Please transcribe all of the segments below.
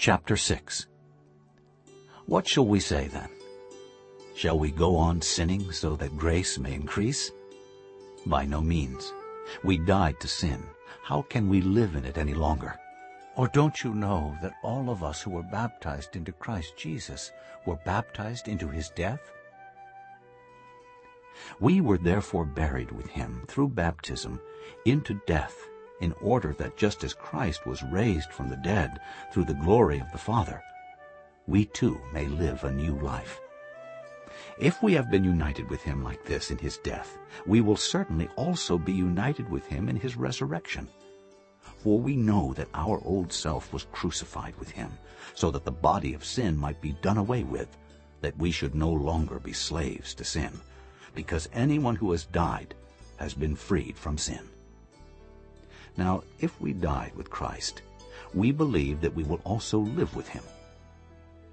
Chapter 6 What shall we say then? Shall we go on sinning so that grace may increase? By no means. We died to sin. How can we live in it any longer? Or don't you know that all of us who were baptized into Christ Jesus were baptized into his death? We were therefore buried with him through baptism into death in order that just as Christ was raised from the dead through the glory of the Father, we too may live a new life. If we have been united with him like this in his death, we will certainly also be united with him in his resurrection. For we know that our old self was crucified with him, so that the body of sin might be done away with, that we should no longer be slaves to sin, because anyone who has died has been freed from sin. Now, if we died with Christ, we believe that we will also live with him.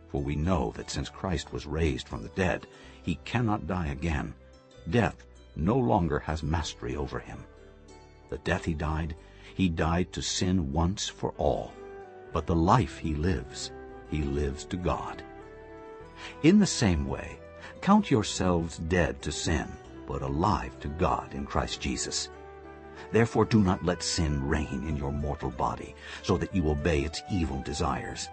For we know that since Christ was raised from the dead, he cannot die again. Death no longer has mastery over him. The death he died, he died to sin once for all. But the life he lives, he lives to God. In the same way, count yourselves dead to sin, but alive to God in Christ Jesus. Therefore do not let sin reign in your mortal body, so that you obey its evil desires.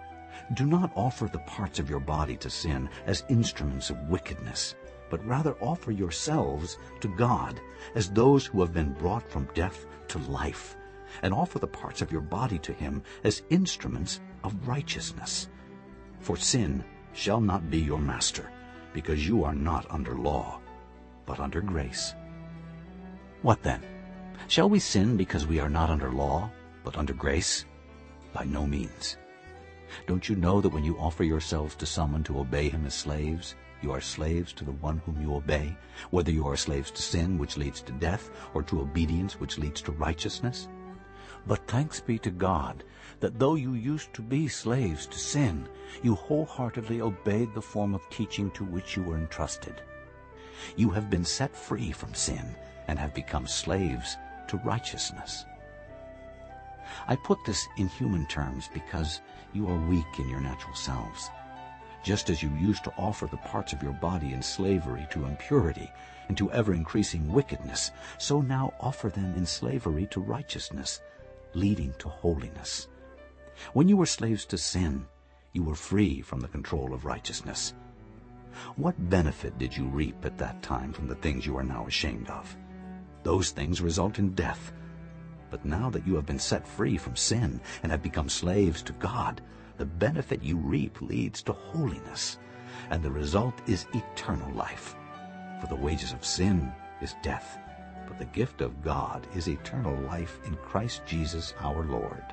Do not offer the parts of your body to sin as instruments of wickedness, but rather offer yourselves to God as those who have been brought from death to life, and offer the parts of your body to him as instruments of righteousness. For sin shall not be your master, because you are not under law, but under grace. What then? Shall we sin because we are not under law, but under grace? By no means. Don't you know that when you offer yourselves to someone to obey him as slaves, you are slaves to the one whom you obey, whether you are slaves to sin, which leads to death, or to obedience, which leads to righteousness? But thanks be to God that though you used to be slaves to sin, you wholeheartedly obeyed the form of teaching to which you were entrusted. You have been set free from sin and have become slaves to righteousness. I put this in human terms because you are weak in your natural selves. Just as you used to offer the parts of your body in slavery to impurity and to ever-increasing wickedness, so now offer them in slavery to righteousness, leading to holiness. When you were slaves to sin, you were free from the control of righteousness. What benefit did you reap at that time from the things you are now ashamed of? Those things result in death. But now that you have been set free from sin and have become slaves to God, the benefit you reap leads to holiness, and the result is eternal life. For the wages of sin is death, but the gift of God is eternal life in Christ Jesus our Lord.